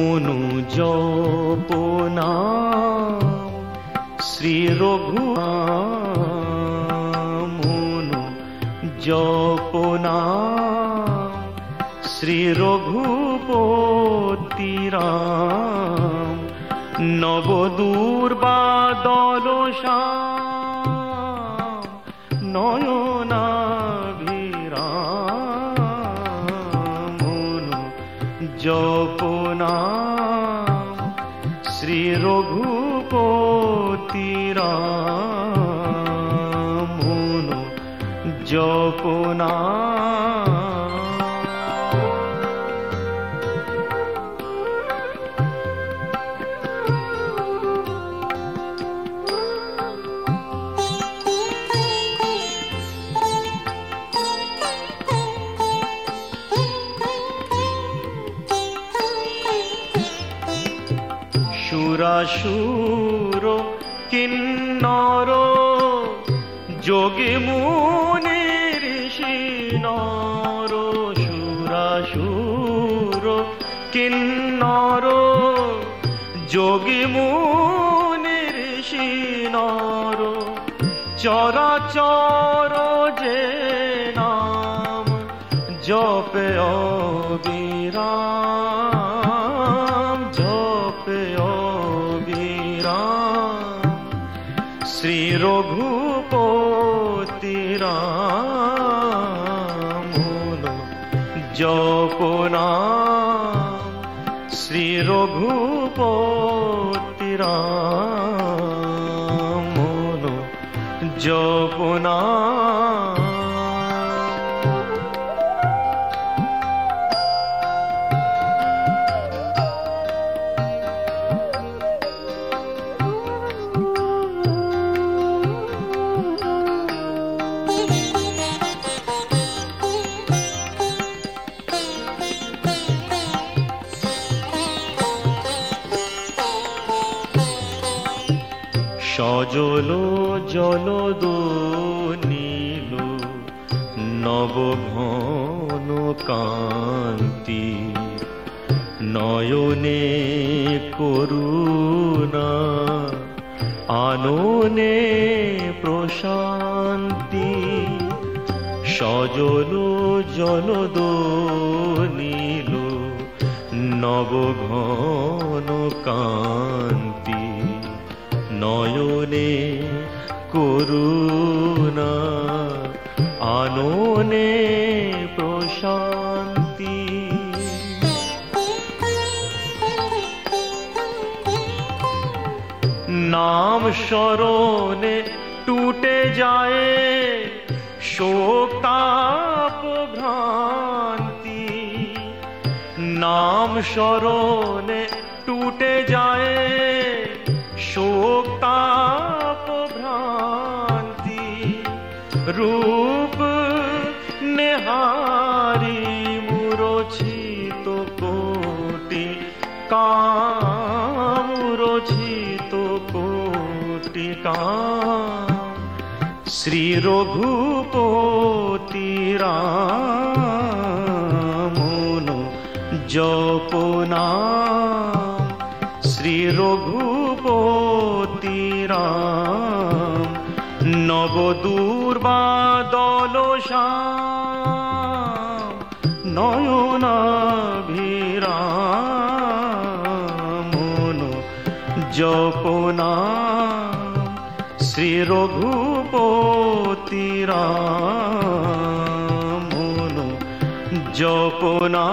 মনু জপনা শ্রী রঘু মনু জপনা শ্রী রঘুপতি রাম নবদূর্বাদল নয়নাভিরাম জপনা শ্রী রঘুপতি রাম জপনা সুরাসুর কিন্নর যোগী মুনি ঋষি নর সুরাসুর কিন্নর যোগী মুনি ঋষি নর চরাচর যে নাম জপে অবিরাম। শ্রী রঘুপতি রাম জপনা শ্রী রঘুপতি রাম জপনা সজল জলদ নীল নবঘন কান্তি। নয়নে করুণা আননে প্রশান্তি। সজল জলদ নীল নবঘন কান্তি। নয়নে করুণা আননে প্রশান্তি। নাম স্মরণে টুটে যায় শোকাপ ভ্রান্তি। নাম স্মরণে টুটে যায় শোকাপ ভ্রান্তি রূপ নেহারি মুরছিত কোটি কামুরছিত কোটি কাম শ্রী রঘুপতি রাম জপনা শ্রী রঘুপতি রাম নবদূর্বাদল নয়নাভিরাম জপনা শ্রী রঘুপতি রাম জপনা